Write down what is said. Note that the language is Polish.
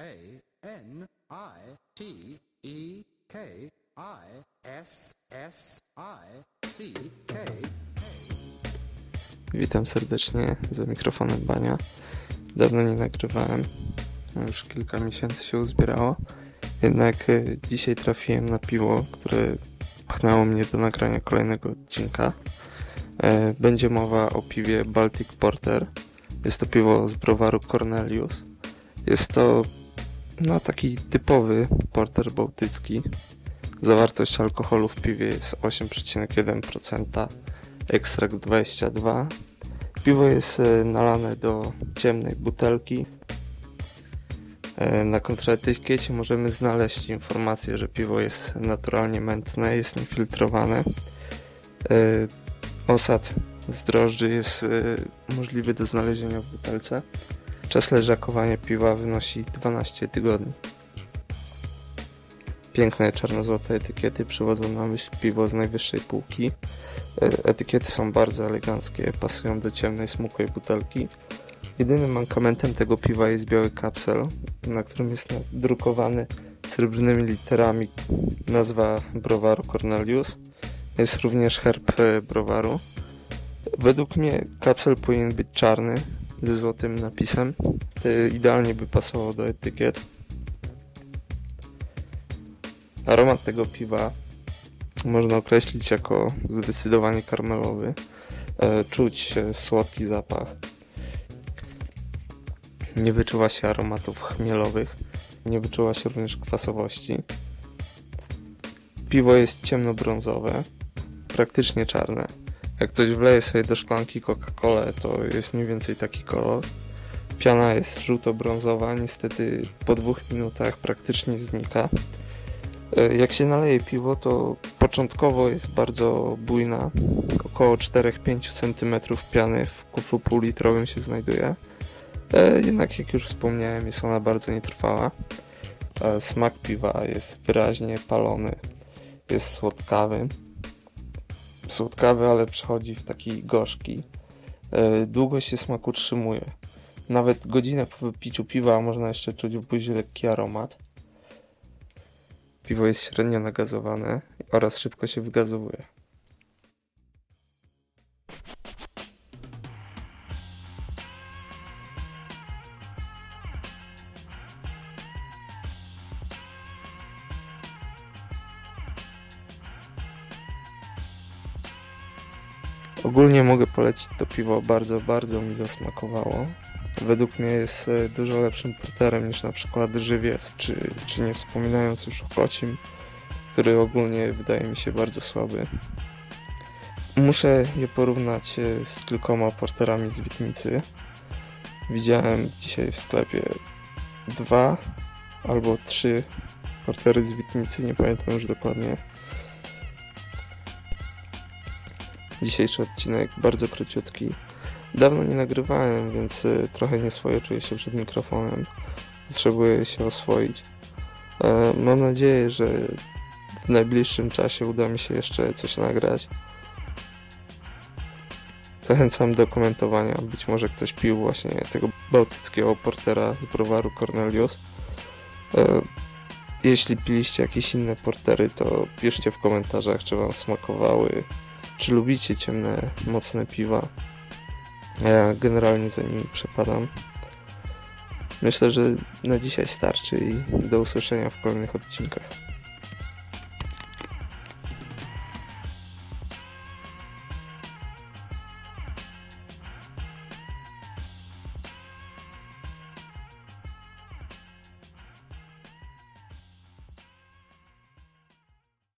A N I T E K I S S I C K. Witam serdecznie za mikrofonem Bania. Dawno nie nagrywałem, już kilka miesięcy się uzbierało. Jednak e, dzisiaj trafiłem na piwo, które pchnęło mnie do nagrania kolejnego odcinka. E, Będzie mowa o piwie Baltic Porter. Jest to piwo z browaru Cornelius. Jest to no, taki typowy porter bałtycki. Zawartość alkoholu w piwie jest 8,1%, ekstrakt 22. Piwo jest e, nalane do ciemnej butelki. E, Na kontraetykiecie możemy znaleźć informację, że piwo jest naturalnie mętne, jest niefiltrowane. E, Osad z drożdży jest możliwy do znalezienia w butelce. Czas leżakowania piwa wynosi 12 tygodni. Piękne czarno-złote etykiety przywodzą na myśl piwo z najwyższej półki. E, Etykiety są bardzo eleganckie, pasują do ciemnej, smukłej butelki. Jedynym mankamentem tego piwa jest biały kapsel, na którym jest drukowany srebrnymi literami nazwa browaru Cornelius. Jest również herb e, browaru. Według mnie kapsel powinien być czarny, ze złotym napisem. To idealnie by pasował do etykiet. Aromat tego piwa można określić jako zdecydowanie karmelowy. E, Czuć słodki zapach. Nie wyczuwa się aromatów chmielowych. Nie wyczuwa się również kwasowości. Piwo jest ciemnobrązowe, praktycznie czarne. Jak ktoś wleje sobie do szklanki Coca-Colę, to jest mniej więcej taki kolor. Piana jest żółto-brązowa, niestety po dwóch minutach praktycznie znika. E, Jak się naleje piwo, to początkowo jest bardzo bujna. Około 4-5 cm piany w kuflu półlitrowym się znajduje. E, Jednak jak już wspomniałem, jest ona bardzo nietrwała. E, Smak piwa jest wyraźnie palony. Jest słodkawy. Słodkawy, ale przechodzi w taki gorzki. E, Długo się smak utrzymuje. Nawet godzinę po wypiciu piwa można jeszcze czuć w buzi lekki aromat. Piwo jest średnio nagazowane oraz szybko się wygazowuje. Ogólnie mogę polecić to piwo, bardzo, bardzo mi zasmakowało. Według mnie jest e, dużo lepszym porterem niż na przykład Żywiec, czy, czy nie wspominając już o Kocim, który ogólnie wydaje mi się bardzo słaby. Muszę je porównać e, z kilkoma porterami z Witnicy. Widziałem dzisiaj w sklepie dwa albo trzy portery z Witnicy, nie pamiętam już dokładnie. Dzisiejszy odcinek bardzo króciutki. Dawno nie nagrywałem, więc y, trochę nieswojo czuję się przed mikrofonem. Potrzebuję się oswoić. E, Mam nadzieję, że w najbliższym czasie uda mi się jeszcze coś nagrać. Zachęcam do komentowania. Być może ktoś pił właśnie tego bałtyckiego portera z browaru Cornelius. E, Jeśli piliście jakieś inne portery, to piszcie w komentarzach, czy wam smakowały, czy lubicie ciemne, mocne piwa. Ja generalnie za nimi przepadam. Myślę, że na dzisiaj starczy i do usłyszenia w kolejnych odcinkach.